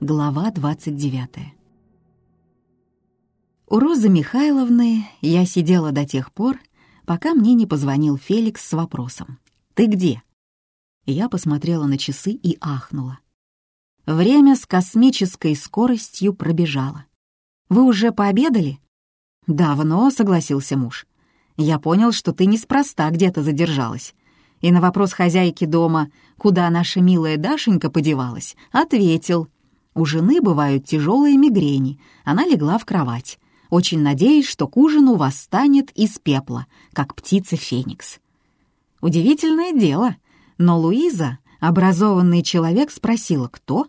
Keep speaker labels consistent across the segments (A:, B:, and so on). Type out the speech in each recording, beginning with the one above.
A: Глава 29. У Розы Михайловны я сидела до тех пор, пока мне не позвонил Феликс с вопросом «Ты где?». Я посмотрела на часы и ахнула. Время с космической скоростью пробежало. «Вы уже пообедали?» «Давно», — согласился муж. «Я понял, что ты неспроста где-то задержалась». И на вопрос хозяйки дома, куда наша милая Дашенька подевалась, ответил — у жены бывают тяжелые мигрени. Она легла в кровать. Очень надеюсь, что к ужину восстанет из пепла, как птица Феникс. Удивительное дело, но Луиза, образованный человек, спросила, кто?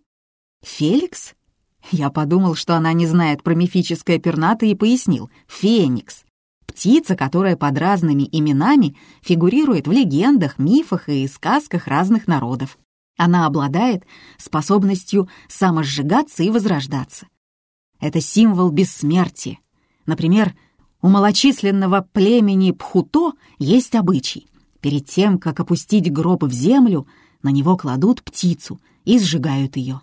A: «Феликс?» Я подумал, что она не знает про мифическое пернатое и пояснил. «Феникс. Птица, которая под разными именами фигурирует в легендах, мифах и сказках разных народов. Она обладает способностью самосжигаться и возрождаться. Это символ бессмертия. Например, у малочисленного племени Пхуто есть обычай. Перед тем, как опустить гроб в землю, на него кладут птицу и сжигают ее.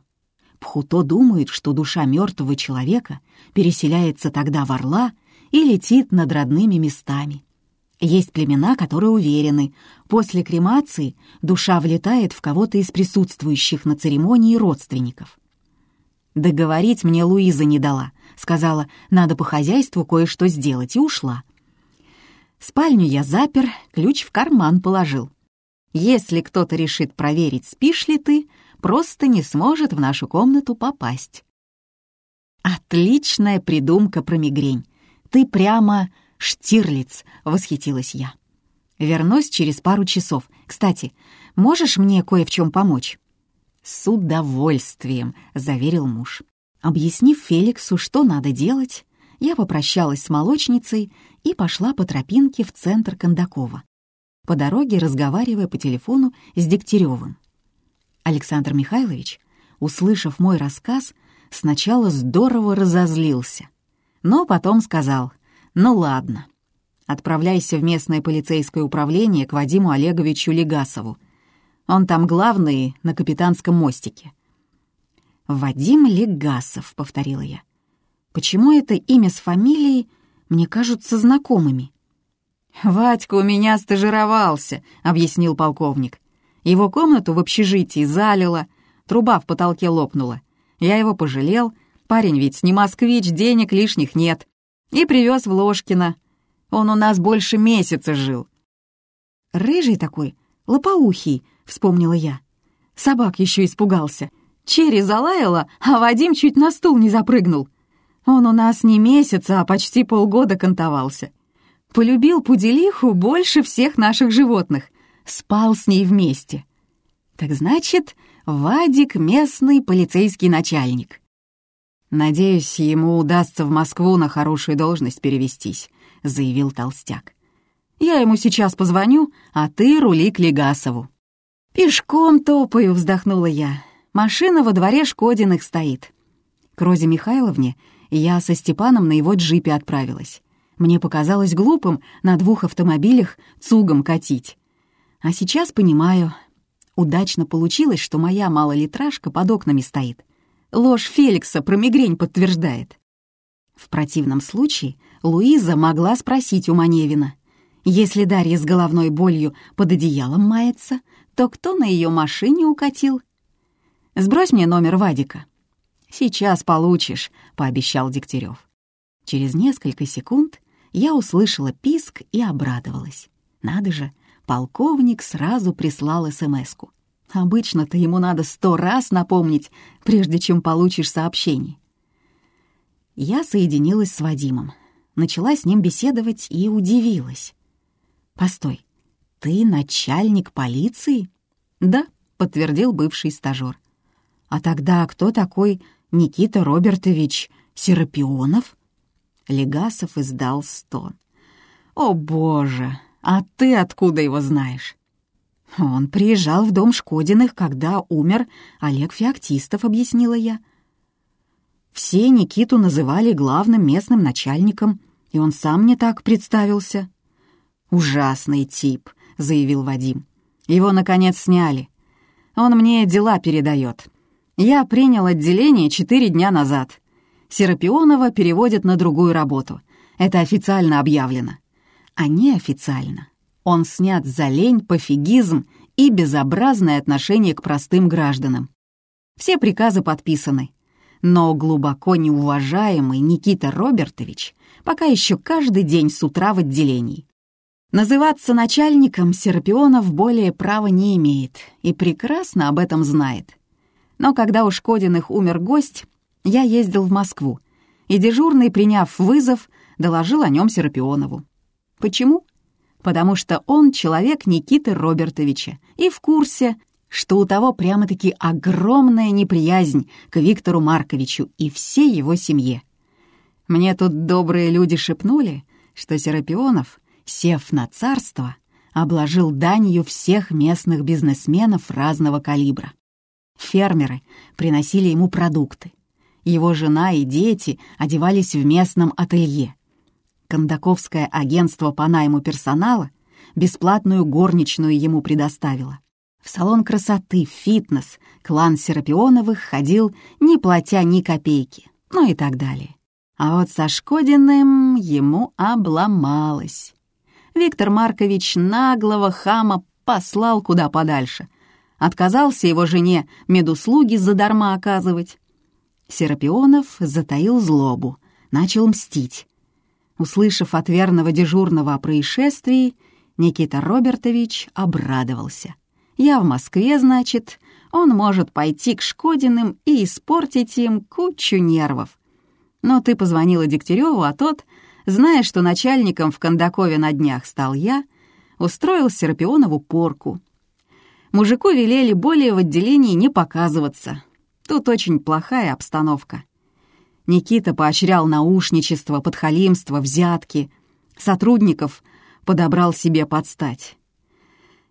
A: Пхуто думает, что душа мертвого человека переселяется тогда в орла и летит над родными местами. Есть племена, которые уверены, после кремации душа влетает в кого-то из присутствующих на церемонии родственников. Договорить мне Луиза не дала. Сказала, надо по хозяйству кое-что сделать, и ушла. Спальню я запер, ключ в карман положил. Если кто-то решит проверить, спишь ли ты, просто не сможет в нашу комнату попасть. Отличная придумка про мигрень. Ты прямо Штирлиц!» — восхитилась я. «Вернусь через пару часов. Кстати, можешь мне кое в чем помочь?» «С удовольствием», — заверил муж. Объяснив Феликсу, что надо делать, я попрощалась с молочницей и пошла по тропинке в центр Кондакова, по дороге разговаривая по телефону с Дегтяревым. Александр Михайлович, услышав мой рассказ, сначала здорово разозлился, но потом сказал — ну ладно. Отправляйся в местное полицейское управление к Вадиму Олеговичу Легасову. Он там главный на капитанском мостике. «Вадим Легасов», — повторила я. «Почему это имя с фамилией мне кажутся знакомыми?» «Вадька у меня стажировался», — объяснил полковник. «Его комнату в общежитии залило, труба в потолке лопнула. Я его пожалел, парень ведь не москвич, денег лишних нет и привез в Ложкино. Он у нас больше месяца жил. «Рыжий такой, лопоухий», — вспомнила я. Собак еще испугался. Черри залаяла, а Вадим чуть на стул не запрыгнул. Он у нас не месяца, а почти полгода кантовался. Полюбил пуделиху больше всех наших животных. Спал с ней вместе. Так значит, Вадик — местный полицейский начальник. «Надеюсь, ему удастся в Москву на хорошую должность перевестись», — заявил Толстяк. «Я ему сейчас позвоню, а ты рули к Легасову». «Пешком топаю», — вздохнула я. «Машина во дворе Шкодиных стоит». К Розе Михайловне я со Степаном на его джипе отправилась. Мне показалось глупым на двух автомобилях цугом катить. А сейчас понимаю, удачно получилось, что моя малолитражка под окнами стоит — Ложь Феликса про мигрень подтверждает. В противном случае Луиза могла спросить у Маневина, если Дарья с головной болью под одеялом мается, то кто на ее машине укатил? «Сбрось мне номер Вадика». «Сейчас получишь», — пообещал Дегтярев. Через несколько секунд я услышала писк и обрадовалась. Надо же, полковник сразу прислал СМС-ку. Обычно-то ему надо сто раз напомнить, прежде чем получишь сообщение. Я соединилась с Вадимом, начала с ним беседовать и удивилась. «Постой, ты начальник полиции?» «Да», — подтвердил бывший стажёр. «А тогда кто такой Никита Робертович Серапионов?» Легасов издал стон. «О, боже, а ты откуда его знаешь?» «Он приезжал в дом Шкодиных, когда умер Олег Феоктистов», — объяснила я. «Все Никиту называли главным местным начальником, и он сам мне так представился». «Ужасный тип», — заявил Вадим. «Его, наконец, сняли. Он мне дела передает. Я принял отделение четыре дня назад. Серапионова переводят на другую работу. Это официально объявлено. А неофициально. Он снят за лень, пофигизм и безобразное отношение к простым гражданам. Все приказы подписаны. Но глубоко неуважаемый Никита Робертович пока еще каждый день с утра в отделении. Называться начальником Серапионов более права не имеет и прекрасно об этом знает. Но когда у Шкодиных умер гость, я ездил в Москву, и дежурный, приняв вызов, доложил о нем Серапионову. Почему? Потому что он человек Никиты Робертовича и в курсе, что у того прямо-таки огромная неприязнь к Виктору Марковичу и всей его семье. Мне тут добрые люди шепнули, что Серапионов, сев на царство, обложил данью всех местных бизнесменов разного калибра. Фермеры приносили ему продукты. Его жена и дети одевались в местном ателье. Кондаковское агентство по найму персонала бесплатную горничную ему предоставило. В салон красоты, фитнес клан Серапионовых ходил, не платя ни копейки, ну и так далее. А вот со Шкодиным ему обломалось. Виктор Маркович наглого хама послал куда подальше. Отказался его жене медуслуги задарма оказывать. Серапионов затаил злобу, начал мстить. Услышав от верного дежурного о происшествии, Никита Робертович обрадовался. «Я в Москве, значит, он может пойти к Шкодиным и испортить им кучу нервов. Но ты позвонила Дегтяреву, а тот, зная, что начальником в Кондакове на днях стал я, устроил Серапионову порку. Мужику велели более в отделении не показываться. Тут очень плохая обстановка. Никита поощрял наушничество, подхалимство, взятки. Сотрудников подобрал себе подстать.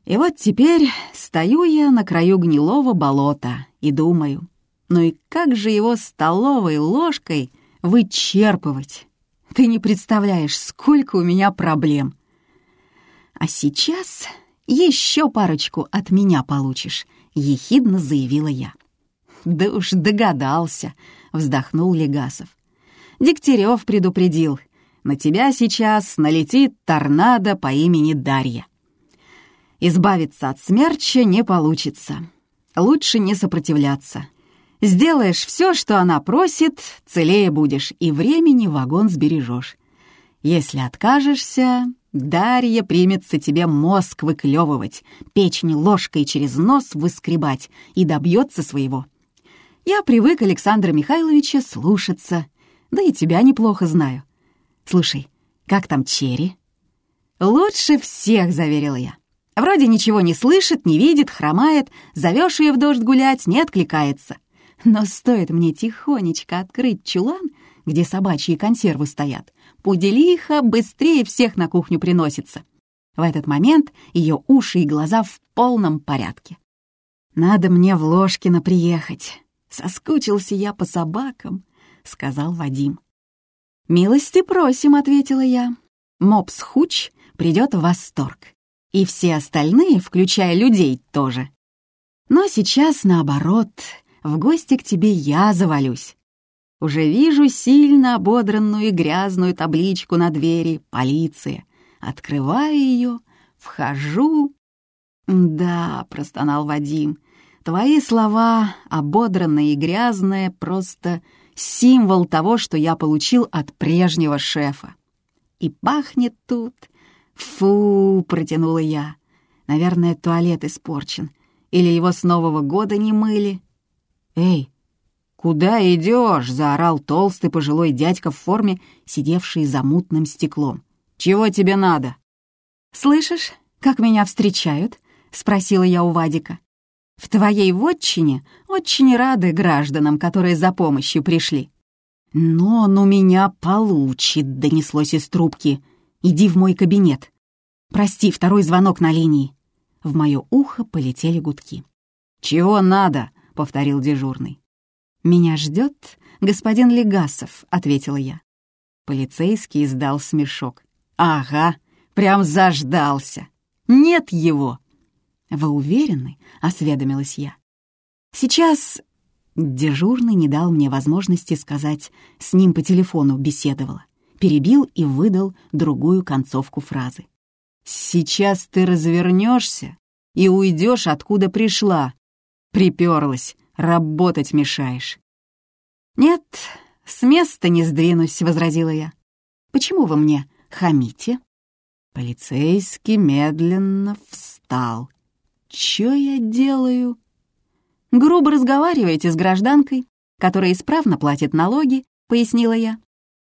A: И вот теперь стою я на краю гнилого болота и думаю, ну и как же его столовой ложкой вычерпывать? Ты не представляешь, сколько у меня проблем. А сейчас еще парочку от меня получишь, ехидно заявила я. Да уж догадался, вздохнул Легасов. Дегтярев предупредил. На тебя сейчас налетит торнадо по имени Дарья. Избавиться от смерча не получится. Лучше не сопротивляться. Сделаешь все, что она просит, целее будешь, и времени вагон сбережешь. Если откажешься, Дарья примется тебе мозг выклевывать, печень ложкой через нос выскребать и добьется своего. Я привык Александра Михайловича слушаться, да и тебя неплохо знаю. Слушай, как там Черри?» «Лучше всех», — заверила я. «Вроде ничего не слышит, не видит, хромает, зовешь ее в дождь гулять, не откликается. Но стоит мне тихонечко открыть чулан, где собачьи консервы стоят, пуделиха быстрее всех на кухню приносится. В этот момент ее уши и глаза в полном порядке. «Надо мне в Ложкино приехать. Соскучился я по собакам», — сказал Вадим. «Милости просим», — ответила я. «Мопс Хуч придет в восторг. И все остальные, включая людей, тоже. Но сейчас, наоборот, в гости к тебе я завалюсь. Уже вижу сильно ободранную и грязную табличку на двери «Полиция». Открываю ее, вхожу. «Да», — простонал Вадим, — «твои слова, ободранные и грязные, просто символ того, что я получил от прежнего шефа. И пахнет тут. Фу, протянула я. Наверное, туалет испорчен. Или его с Нового года не мыли. «Эй, куда идешь?» — заорал толстый пожилой дядька в форме, сидевший за мутным стеклом. «Чего тебе надо?» «Слышишь, как меня встречают?» — спросила я у Вадика. В твоей вотчине очень рады гражданам, которые за помощью пришли». «Но он у меня получит», — донеслось из трубки. «Иди в мой кабинет». «Прости, второй звонок на линии». В мое ухо полетели гудки. «Чего надо?» — повторил дежурный. «Меня ждет господин Легасов», — ответила я. Полицейский издал смешок. «Ага, прям заждался. Нет его!» «Вы уверены?» — осведомилась я. «Сейчас Дежурный не дал мне возможности сказать, с ним по телефону беседовала. Перебил и выдал другую концовку фразы. «Сейчас ты развернешься и уйдешь, откуда пришла. Приперлась, работать мешаешь». «Нет, с места не сдвинусь», — возразила я. «Почему вы мне хамите?» Полицейский медленно встал. «Чё я делаю?» «Грубо разговариваете с гражданкой, которая исправно платит налоги», — пояснила я.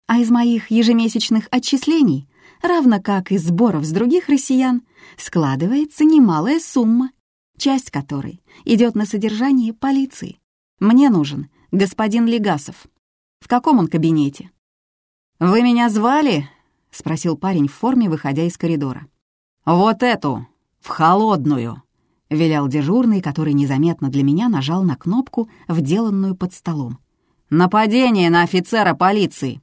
A: «А из моих ежемесячных отчислений, равно как и сборов с других россиян, складывается немалая сумма, часть которой идет на содержание полиции. Мне нужен господин Легасов. В каком он кабинете?» «Вы меня звали?» — спросил парень в форме, выходя из коридора. «Вот эту, в холодную!» — велел дежурный, который незаметно для меня нажал на кнопку, вделанную под столом. «Нападение на офицера полиции!»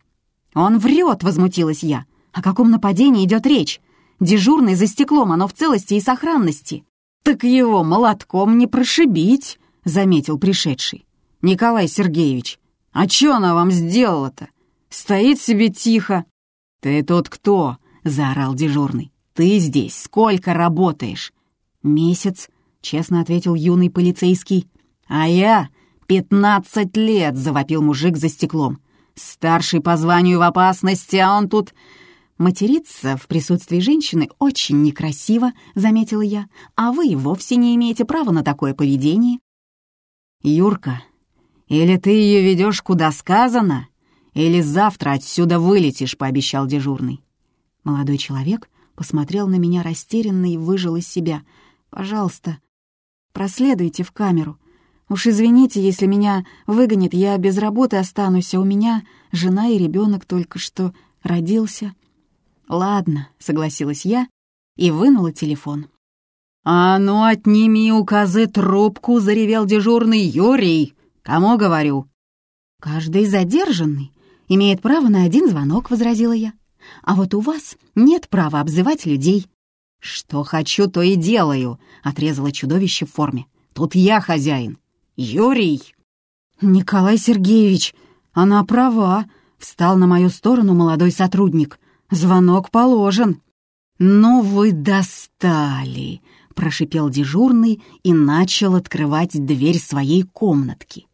A: «Он врет!» — возмутилась я. «О каком нападении идет речь? Дежурный за стеклом, оно в целости и сохранности». «Так его молотком не прошибить!» — заметил пришедший. «Николай Сергеевич, а чё она вам сделала-то? Стоит себе тихо». «Ты тут кто?» — заорал дежурный. «Ты здесь сколько работаешь?» «Месяц», — честно ответил юный полицейский. «А я пятнадцать лет», — завопил мужик за стеклом. «Старший по званию в опасности, а он тут...» «Материться в присутствии женщины очень некрасиво», — заметила я, «а вы вовсе не имеете права на такое поведение». «Юрка, или ты ее ведешь куда сказано, или завтра отсюда вылетишь», — пообещал дежурный. Молодой человек посмотрел на меня растерянно и выжил из себя — Пожалуйста, проследуйте в камеру. Уж извините, если меня выгонят, я без работы останусь, а у меня жена и ребенок только что родился. Ладно, согласилась я и вынула телефон. «А ну, отними у козы трубку!» — заревел дежурный Юрий. «Кому говорю?» «Каждый задержанный имеет право на один звонок», — возразила я. «А вот у вас нет права обзывать людей. «Что хочу, то и делаю», — отрезало чудовище в форме. «Тут я хозяин. Юрий!» «Николай Сергеевич, она права», — встал на мою сторону молодой сотрудник. «Звонок положен». «Ну вы достали!» — прошипел дежурный и начал открывать дверь своей комнатки.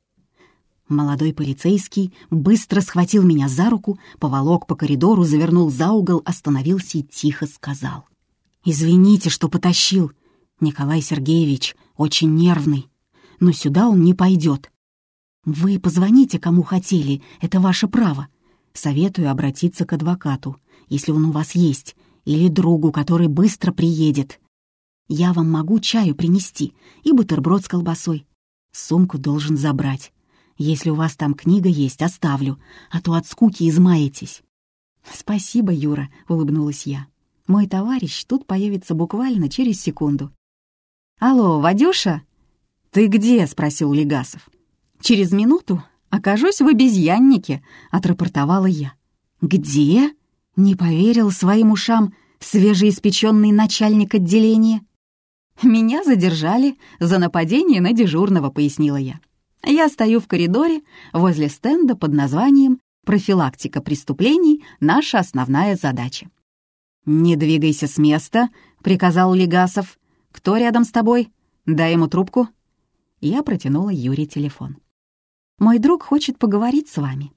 A: Молодой полицейский быстро схватил меня за руку, поволок по коридору, завернул за угол, остановился и тихо сказал. «Извините, что потащил. Николай Сергеевич очень нервный, но сюда он не пойдет. Вы позвоните, кому хотели, это ваше право. Советую обратиться к адвокату, если он у вас есть, или другу, который быстро приедет. Я вам могу чаю принести и бутерброд с колбасой. Сумку должен забрать. Если у вас там книга есть, оставлю, а то от скуки измаетесь». «Спасибо, Юра», — улыбнулась я. Мой товарищ тут появится буквально через секунду. «Алло, Вадюша?» «Ты где?» — спросил Легасов. «Через минуту окажусь в обезьяннике», — отрапортовала я. «Где?» — не поверил своим ушам свежеиспеченный начальник отделения. «Меня задержали за нападение на дежурного», — пояснила я. «Я стою в коридоре возле стенда под названием «Профилактика преступлений — наша основная задача». «Не двигайся с места», — приказал Легасов. «Кто рядом с тобой? Дай ему трубку». Я протянула Юре телефон. «Мой друг хочет поговорить с вами».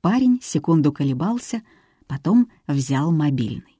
A: Парень секунду колебался, потом взял мобильный.